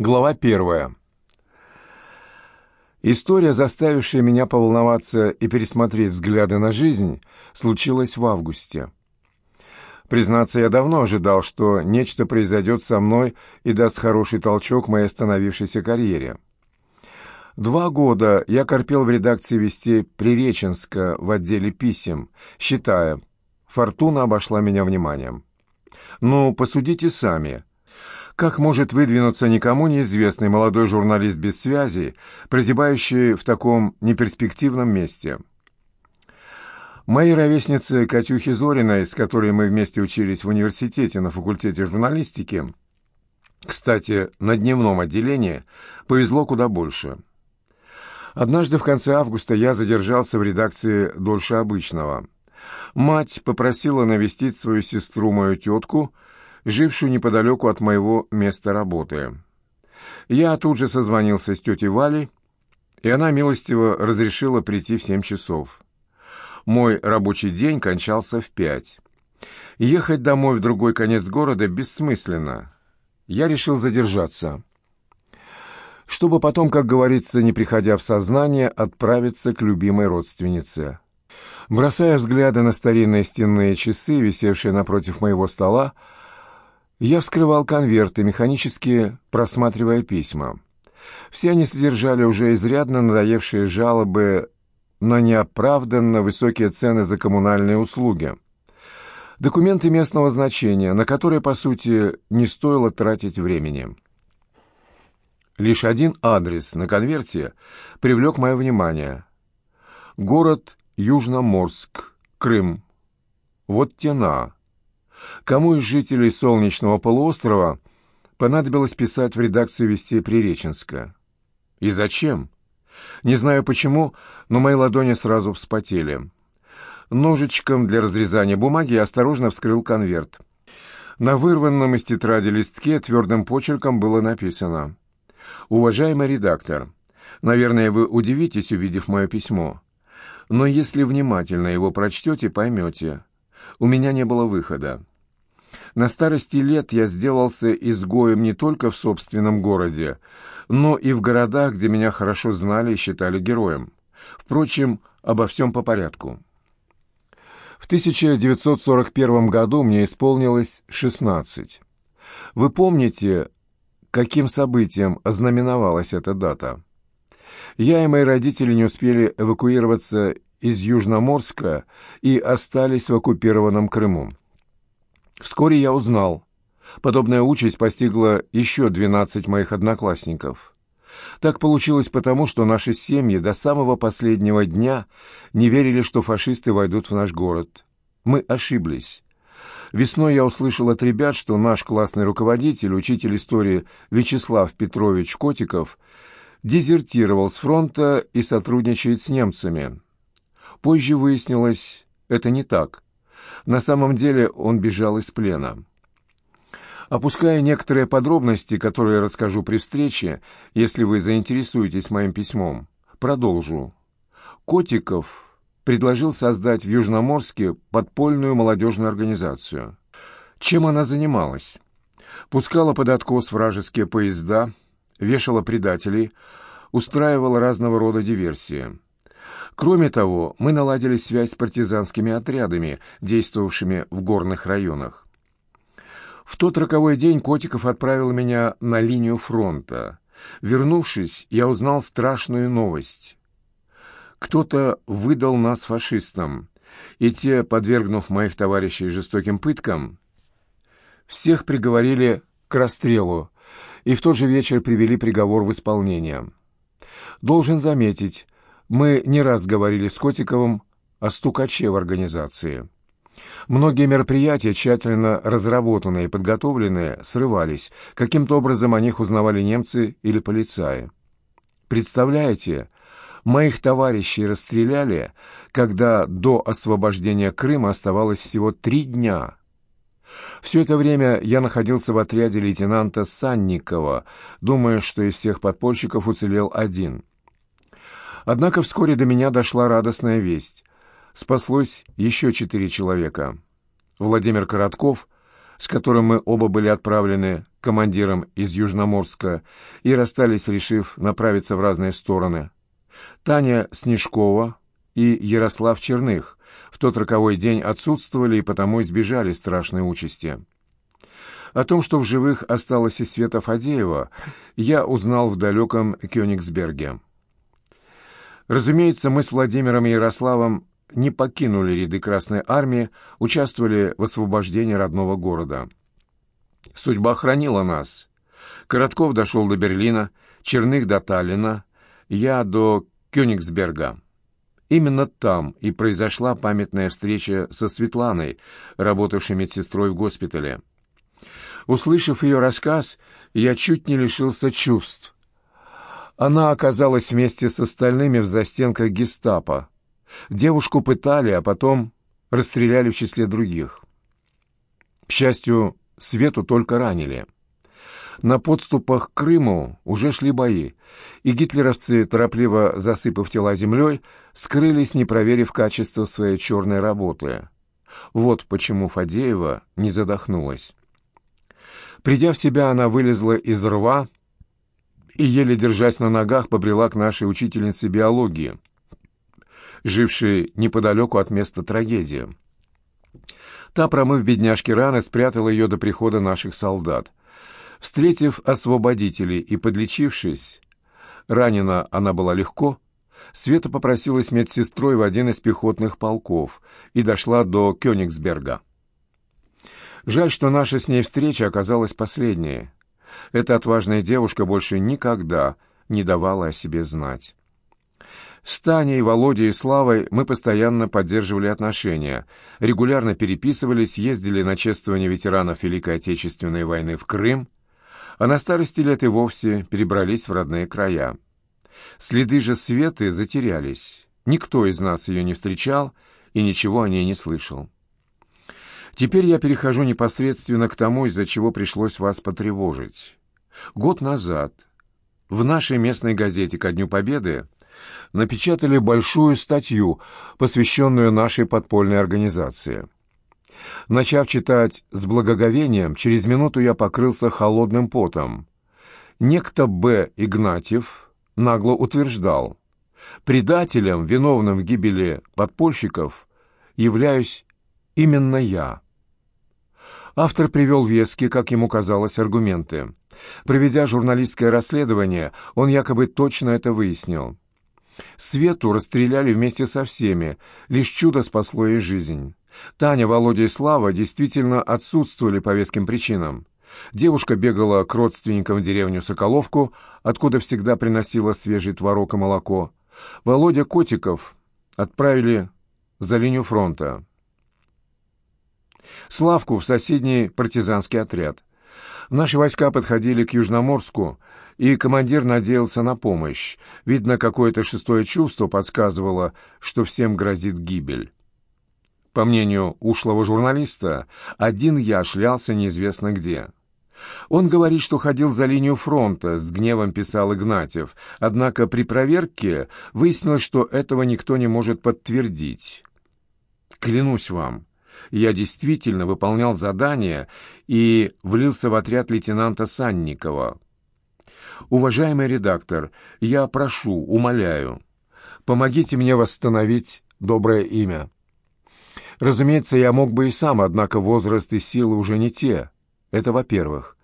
Глава первая. История, заставившая меня поволноваться и пересмотреть взгляды на жизнь, случилась в августе. Признаться, я давно ожидал, что нечто произойдет со мной и даст хороший толчок моей остановившейся карьере. Два года я корпел в редакции «Вести Приреченска» в отделе писем, считая, фортуна обошла меня вниманием. Ну, посудите сами – как может выдвинуться никому неизвестный молодой журналист без связи, прозябающий в таком неперспективном месте? Моей ровеснице Катюхе Зориной, с которой мы вместе учились в университете на факультете журналистики, кстати, на дневном отделении, повезло куда больше. Однажды в конце августа я задержался в редакции дольше обычного. Мать попросила навестить свою сестру, мою тетку, жившую неподалеку от моего места работы. Я тут же созвонился с тетей Валей, и она милостиво разрешила прийти в семь часов. Мой рабочий день кончался в пять. Ехать домой в другой конец города бессмысленно. Я решил задержаться, чтобы потом, как говорится, не приходя в сознание, отправиться к любимой родственнице. Бросая взгляды на старинные стенные часы, висевшие напротив моего стола, я вскрывал конверты, механически просматривая письма. Все они содержали уже изрядно надоевшие жалобы на неоправданно высокие цены за коммунальные услуги. Документы местного значения, на которые, по сути, не стоило тратить времени. Лишь один адрес на конверте привлек мое внимание. Город Южноморск, Крым. Вот тена. Кому из жителей солнечного полуострова понадобилось писать в редакцию «Вестей Приреченска»? И зачем? Не знаю почему, но мои ладони сразу вспотели. Ножичком для разрезания бумаги я осторожно вскрыл конверт. На вырванном из тетради листке твердым почерком было написано «Уважаемый редактор, наверное, вы удивитесь, увидев мое письмо, но если внимательно его прочтете, поймете. У меня не было выхода. На старости лет я сделался изгоем не только в собственном городе, но и в городах, где меня хорошо знали и считали героем. Впрочем, обо всем по порядку. В 1941 году мне исполнилось 16. Вы помните, каким событием ознаменовалась эта дата? Я и мои родители не успели эвакуироваться из Южноморска и остались в оккупированном Крыму. Вскоре я узнал. Подобная участь постигла еще 12 моих одноклассников. Так получилось потому, что наши семьи до самого последнего дня не верили, что фашисты войдут в наш город. Мы ошиблись. Весной я услышал от ребят, что наш классный руководитель, учитель истории Вячеслав Петрович Котиков, дезертировал с фронта и сотрудничает с немцами. Позже выяснилось, это не так. На самом деле он бежал из плена. Опуская некоторые подробности, которые расскажу при встрече, если вы заинтересуетесь моим письмом, продолжу. Котиков предложил создать в Южноморске подпольную молодежную организацию. Чем она занималась? Пускала под откос вражеские поезда, вешала предателей, устраивала разного рода диверсии. Кроме того, мы наладили связь с партизанскими отрядами, действовавшими в горных районах. В тот роковой день Котиков отправил меня на линию фронта. Вернувшись, я узнал страшную новость. Кто-то выдал нас фашистам, и те, подвергнув моих товарищей жестоким пыткам, всех приговорили к расстрелу, и в тот же вечер привели приговор в исполнение. Должен заметить, мы не раз говорили с Котиковым о стукаче в организации. Многие мероприятия, тщательно разработанные и подготовленные, срывались. Каким-то образом о них узнавали немцы или полицаи. Представляете, моих товарищей расстреляли, когда до освобождения Крыма оставалось всего три дня. Все это время я находился в отряде лейтенанта Санникова, думая, что из всех подпольщиков уцелел один. Однако вскоре до меня дошла радостная весть. Спаслось еще четыре человека. Владимир Коротков, с которым мы оба были отправлены командиром из Южноморска и расстались, решив направиться в разные стороны. Таня Снежкова и Ярослав Черных в тот роковой день отсутствовали и потому избежали страшной участи. О том, что в живых осталась и Света Фадеева, я узнал в далеком Кёнигсберге. Разумеется, мы с Владимиром и Ярославом не покинули ряды Красной Армии, участвовали в освобождении родного города. Судьба хранила нас. Коротков дошел до Берлина, Черных до Таллина, я до Кёнигсберга. Именно там и произошла памятная встреча со Светланой, работавшей медсестрой в госпитале. Услышав ее рассказ, я чуть не лишился чувств. Она оказалась вместе с остальными в застенках гестапо. Девушку пытали, а потом расстреляли в числе других. К счастью, Свету только ранили. На подступах к Крыму уже шли бои, и гитлеровцы, торопливо засыпав тела землей, скрылись, не проверив качество своей черной работы. Вот почему Фадеева не задохнулась. Придя в себя, она вылезла из рва и, еле держась на ногах, побрела к нашей учительнице биологии, жившей неподалеку от места трагедии. Та, промыв бедняжке раны, спрятала ее до прихода наших солдат. Встретив освободителей и подлечившись, ранена она была легко, Света попросилась медсестрой в один из пехотных полков и дошла до Кёнигсберга. Жаль, что наша с ней встреча оказалась последней. Эта отважная девушка больше никогда не давала о себе знать. С Таней, Володей и Славой мы постоянно поддерживали отношения, регулярно переписывались, ездили на чествование ветеранов Великой Отечественной войны в Крым, а на старости лет и вовсе перебрались в родные края. Следы же Светы затерялись. Никто из нас ее не встречал и ничего о ней не слышал. Теперь я перехожу непосредственно к тому, из-за чего пришлось вас потревожить. Год назад в нашей местной газете «Ко Дню Победы» напечатали большую статью, посвященную нашей подпольной организации. Начав читать с благоговением, через минуту я покрылся холодным потом. Некто Б. Игнатьев нагло утверждал, предателем, виновным в гибели подпольщиков, являюсь именно я. Автор привел веские, как ему казалось, аргументы. Проведя журналистское расследование, он якобы точно это выяснил. Свету расстреляли вместе со всеми, лишь чудо спасло ей жизнь. Таня, Володя и Слава действительно отсутствовали по веским причинам. Девушка бегала к родственникам в деревню Соколовку, откуда всегда приносила свежий творог и молоко. Володя Котиков отправили за линию фронта. Славку в соседний партизанский отряд. Наши войска подходили к Южноморску, и командир надеялся на помощь. Видно, какое-то шестое чувство подсказывало, что всем грозит гибель. По мнению ушлого журналиста, один я шлялся неизвестно где. Он говорит, что ходил за линию фронта, с гневом писал Игнатьев, однако при проверке выяснилось, что этого никто не может подтвердить. Клянусь вам, я действительно выполнял задание и влился в отряд лейтенанта Санникова. Уважаемый редактор, я прошу, умоляю, помогите мне восстановить доброе имя. Разумеется, я мог бы и сам, однако возраст и силы уже не те. Это во-первых.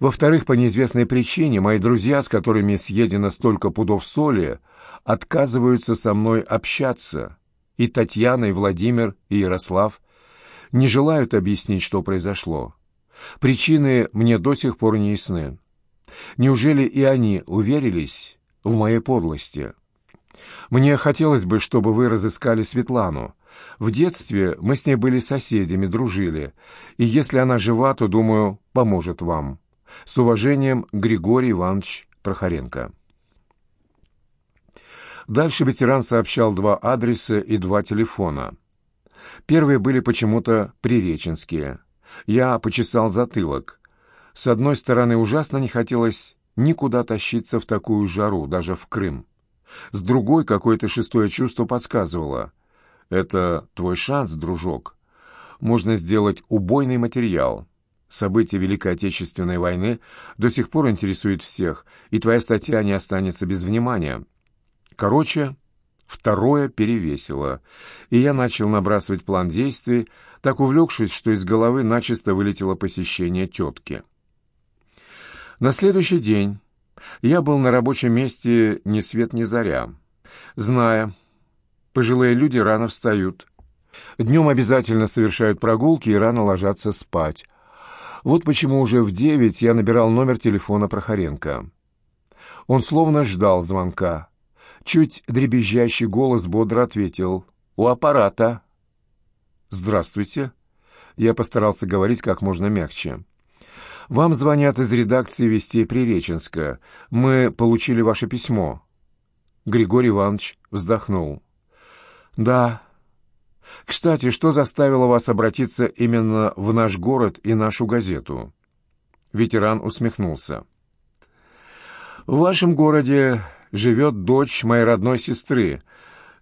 Во-вторых, по неизвестной причине мои друзья, с которыми съедено столько пудов соли, отказываются со мной общаться. И Татьяна, и Владимир, и Ярослав не желают объяснить, что произошло. Причины мне до сих пор не ясны. Неужели и они уверились в моей подлости? Мне хотелось бы, чтобы вы разыскали Светлану. В детстве мы с ней были соседями, дружили, и если она жива, то, думаю, поможет вам. С уважением, Григорий Иванович Прохоренко. Дальше ветеран сообщал два адреса и два телефона. Первые были почему-то приреченские. Я почесал затылок. С одной стороны, ужасно не хотелось никуда тащиться в такую жару, даже в Крым. С другой, какое-то шестое чувство подсказывало. Это твой шанс, дружок. Можно сделать убойный материал. События Великой Отечественной войны до сих пор интересуют всех, и твоя статья не останется без внимания. Короче, второе перевесило, и я начал набрасывать план действий, так увлекшись, что из головы начисто вылетело посещение тетки. На следующий день я был на рабочем месте ни свет ни заря, зная, пожилые люди рано встают. Днем обязательно совершают прогулки и рано ложатся спать. Вот почему уже в девять я набирал номер телефона Прохоренко. Он словно ждал звонка. Чуть дребезжащий голос бодро ответил «У аппарата». «Здравствуйте». Я постарался говорить как можно мягче. «Вам звонят из редакции «Вестей Приреченска». Мы получили ваше письмо». Григорий Иванович вздохнул. «Да. Кстати, что заставило вас обратиться именно в наш город и нашу газету?» Ветеран усмехнулся. «В вашем городе живет дочь моей родной сестры,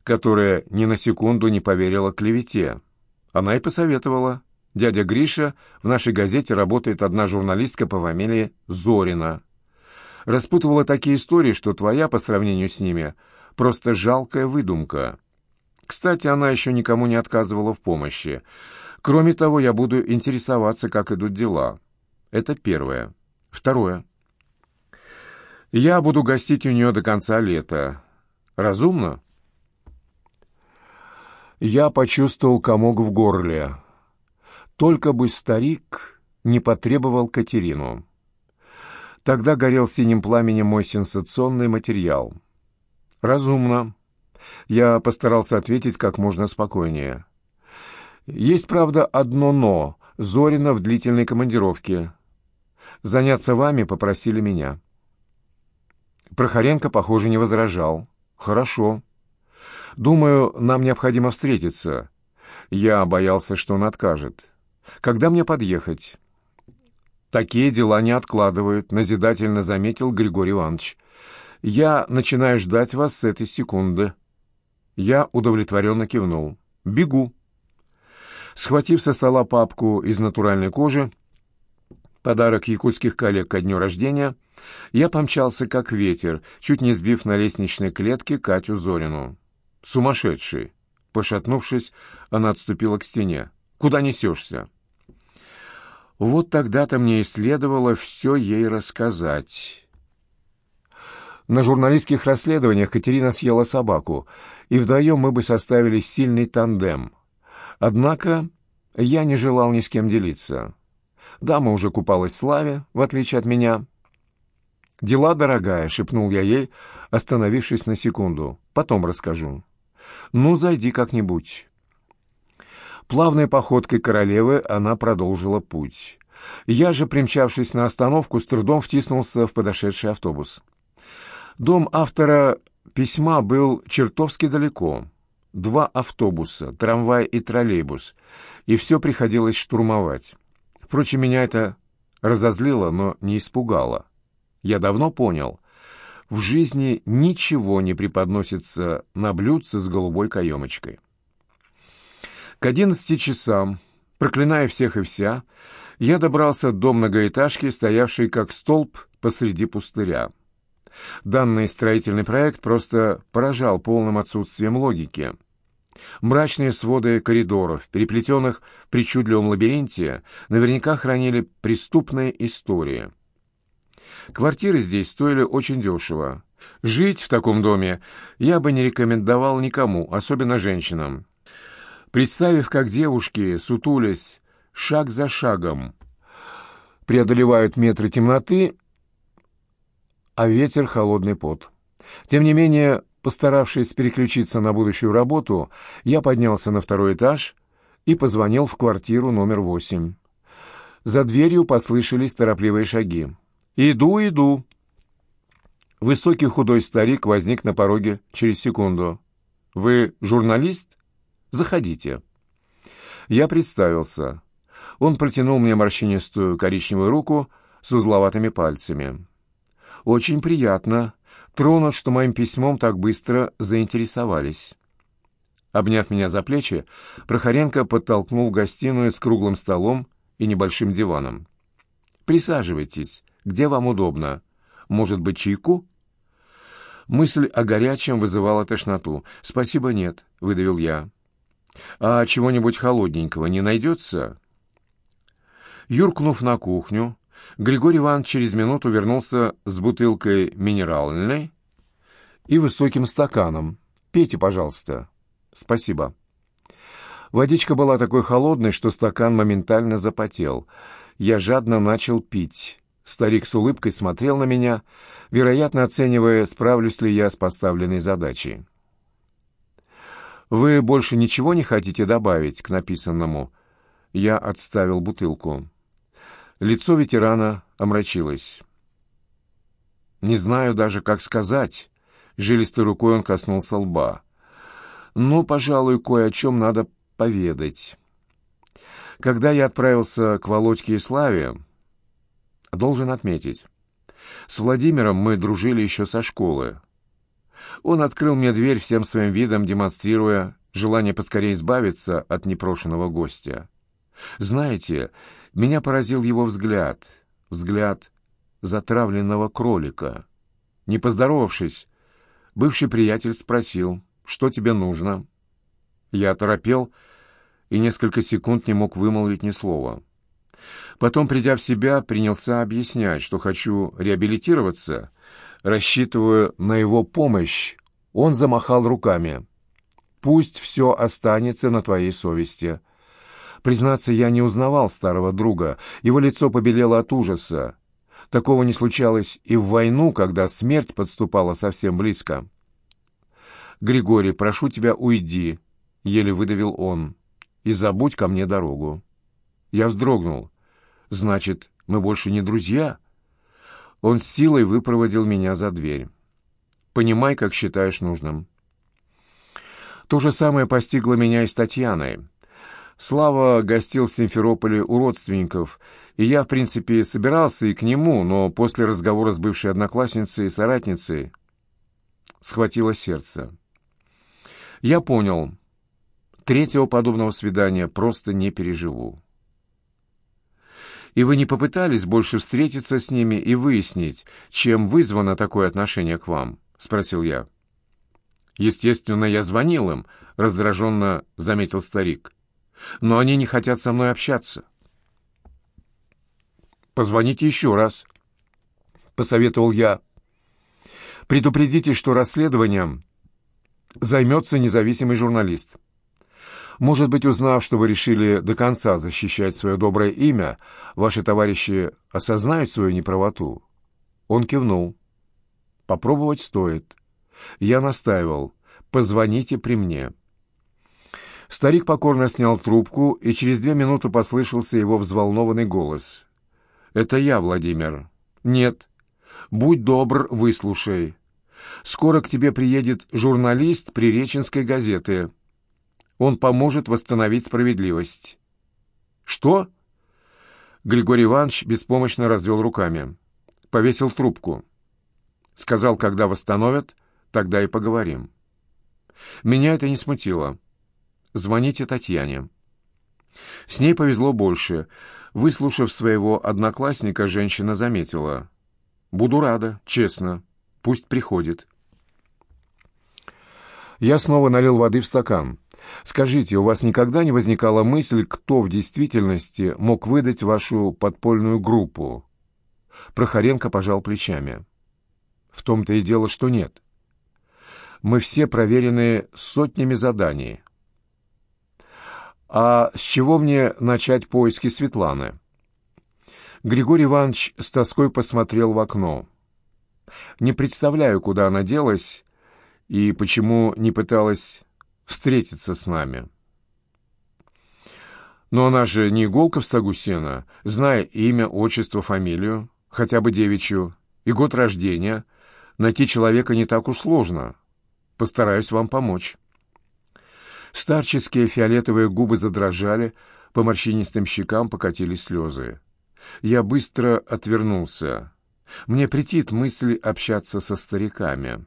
которая ни на секунду не поверила клевете. Она и посоветовала. Дядя Гриша, в нашей газете работает одна журналистка по фамилии Зорина. Распутывала такие истории, что твоя, по сравнению с ними, просто жалкая выдумка. Кстати, она еще никому не отказывала в помощи. Кроме того, я буду интересоваться, как идут дела. Это первое. Второе. Я буду гостить у нее до конца лета. Разумно? Я почувствовал комок в горле. Только бы старик не потребовал Катерину. Тогда горел синим пламенем мой сенсационный материал. Разумно. Я постарался ответить как можно спокойнее. Есть, правда, одно «но». Зорина в длительной командировке. Заняться вами попросили меня. Прохоренко, похоже, не возражал. «Хорошо. Думаю, нам необходимо встретиться. Я боялся, что он откажет. Когда мне подъехать?» «Такие дела не откладывают», — назидательно заметил Григорий Иванович. «Я начинаю ждать вас с этой секунды». Я удовлетворенно кивнул. «Бегу». Схватив со стола папку из натуральной кожи, подарок якутских коллег ко дню рождения, я помчался как ветер, чуть не сбив на лестничной клетке Катю Зорину. «Сумасшедший!» Пошатнувшись, она отступила к стене. «Куда несешься?» Вот тогда-то мне и следовало все ей рассказать. На журналистских расследованиях Катерина съела собаку, и вдвоем мы бы составили сильный тандем. Однако я не желал ни с кем делиться. Дама уже купалась в славе, в отличие от меня. «Дела, дорогая», — шепнул я ей, остановившись на секунду. «Потом расскажу». «Ну, зайди как-нибудь». Плавной походкой королевы она продолжила путь. Я же, примчавшись на остановку, с трудом втиснулся в подошедший автобус. Дом автора письма был чертовски далеко. Два автобуса, трамвай и троллейбус, и все приходилось штурмовать. Впрочем, меня это разозлило, но не испугало. Я давно понял, в жизни ничего не преподносится на блюдце с голубой каемочкой. К одиннадцати часам, проклиная всех и вся, я добрался до многоэтажки, стоявшей как столб посреди пустыря. Данный строительный проект просто поражал полным отсутствием логики. Мрачные своды коридоров, переплетенных в причудливом лабиринте, наверняка хранили преступные истории. Квартиры здесь стоили очень дешево. Жить в таком доме я бы не рекомендовал никому, особенно женщинам. Представив, как девушки, сутулясь, шаг за шагом, преодолевают метры темноты, а ветер — холодный пот. Тем не менее, постаравшись переключиться на будущую работу, я поднялся на второй этаж и позвонил в квартиру номер восемь. За дверью послышались торопливые шаги. «Иду, иду!» Высокий худой старик возник на пороге через секунду. «Вы журналист?» Заходите». Я представился. Он протянул мне морщинистую коричневую руку с узловатыми пальцами. «Очень приятно. Тронут, что моим письмом так быстро заинтересовались». Обняв меня за плечи, Прохоренко подтолкнул в гостиную с круглым столом и небольшим диваном. Присаживайтесь, где вам удобно. Может быть, чайку?» Мысль о горячем вызывала тошноту. «Спасибо, нет», — выдавил я. «А чего-нибудь холодненького не найдется?» Юркнув на кухню, Григорий Иванович через минуту вернулся с бутылкой минеральной и высоким стаканом. «Пейте, пожалуйста». «Спасибо». Водичка была такой холодной, что стакан моментально запотел. Я жадно начал пить. Старик с улыбкой смотрел на меня, вероятно, оценивая, справлюсь ли я с поставленной задачей. «Вы больше ничего не хотите добавить к написанному?» Я отставил бутылку. Лицо ветерана омрачилось. «Не знаю даже, как сказать». Жилистой рукой он коснулся лба. «Ну, пожалуй, кое о чем надо поведать. Когда я отправился к Володьке и Славе, должен отметить, с Владимиром мы дружили еще со школы. Он открыл мне дверь всем своим видом, демонстрируя желание поскорее избавиться от непрошенного гостя. Знаете, меня поразил его взгляд, взгляд затравленного кролика. Не поздоровавшись, бывший приятель спросил, что тебе нужно. Я оторопел и несколько секунд не мог вымолвить ни слова. Потом, придя в себя, принялся объяснять, что хочу реабилитироваться, рассчитываю на его помощь. Он замахал руками. «Пусть все останется на твоей совести». Признаться, я не узнавал старого друга. Его лицо побелело от ужаса. Такого не случалось и в войну, когда смерть подступала совсем близко. «Григорий, прошу тебя, уйди», — еле выдавил он, — «и забудь ко мне дорогу». Я вздрогнул. «Значит, мы больше не друзья?» Он с силой выпроводил меня за дверь. «Понимай, как считаешь нужным». То же самое постигло меня и с Татьяной. Слава гостил в Симферополе у родственников, и я, в принципе, собирался и к нему, но после разговора с бывшей одноклассницей и соратницей схватило сердце. Я понял, третьего подобного свидания просто не переживу. И вы не попытались больше встретиться с ними и выяснить, чем вызвано такое отношение к вам? — спросил я. Естественно, я звонил им, — раздраженно заметил старик но они не хотят со мной общаться. «Позвоните еще раз», — посоветовал я. «Предупредите, что расследованием займется независимый журналист. Может быть, узнав, что вы решили до конца защищать свое доброе имя, ваши товарищи осознают свою неправоту?» Он кивнул. «Попробовать стоит. Я настаивал. Позвоните при мне». Старик покорно снял трубку, и через две минуты послышался его взволнованный голос. «Это я, Владимир». «Нет. Будь добр, выслушай. Скоро к тебе приедет журналист Приреченской газеты. Он поможет восстановить справедливость». «Что?» Григорий Иванович беспомощно развел руками. Повесил трубку. Сказал, когда восстановят, тогда и поговорим. Меня это не смутило. Звоните Татьяне. С ней повезло больше. Выслушав своего одноклассника, женщина заметила. «Буду рада, честно. Пусть приходит». Я снова налил воды в стакан. «Скажите, у вас никогда не возникала мысль, кто в действительности мог выдать вашу подпольную группу?» Прохоренко пожал плечами. «В том-то и дело, что нет. Мы все проверены сотнями заданий. «А с чего мне начать поиски Светланы?» Григорий Иванович с тоской посмотрел в окно. «Не представляю, куда она делась и почему не пыталась встретиться с нами». «Но она же не иголка в стогу сена, зная имя, отчество, фамилию, хотя бы девичью, и год рождения, найти человека не так уж сложно. Постараюсь вам помочь». Старческие фиолетовые губы задрожали, по морщинистым щекам покатились слезы. Я быстро отвернулся. Мне претит мысль общаться со стариками.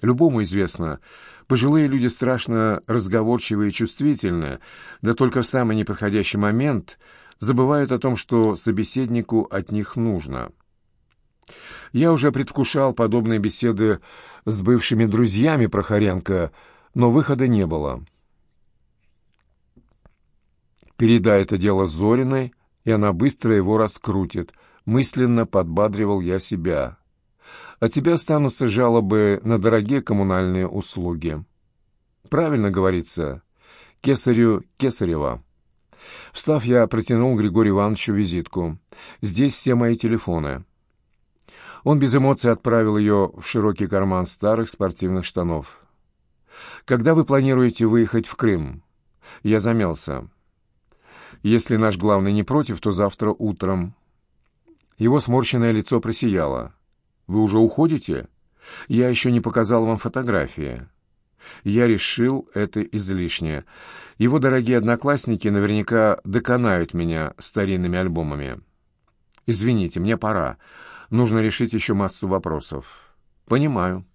Любому известно, пожилые люди страшно разговорчивые и чувствительны, да только в самый неподходящий момент забывают о том, что собеседнику от них нужно. Я уже предвкушал подобные беседы с бывшими друзьями Прохоренко, но выхода не было. «Передай это дело Зориной, и она быстро его раскрутит», — мысленно подбадривал я себя. «От тебя останутся жалобы на дорогие коммунальные услуги». «Правильно говорится. Кесарю Кесарева». Встав, я протянул Григорию Ивановичу визитку. «Здесь все мои телефоны». Он без эмоций отправил ее в широкий карман старых спортивных штанов. «Когда вы планируете выехать в Крым?» Я замялся. «Если наш главный не против, то завтра утром». Его сморщенное лицо просияло. «Вы уже уходите? Я еще не показал вам фотографии». Я решил это излишнее. Его дорогие одноклассники наверняка доконают меня старинными альбомами. «Извините, мне пора. Нужно решить еще массу вопросов». «Понимаю».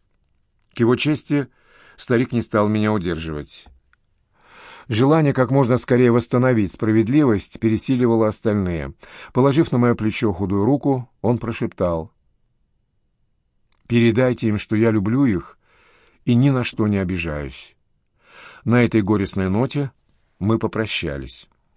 К его чести, старик не стал меня удерживать. Желание как можно скорее восстановить справедливость пересиливало остальные. Положив на мое плечо худую руку, он прошептал. «Передайте им, что я люблю их и ни на что не обижаюсь». На этой горестной ноте мы попрощались.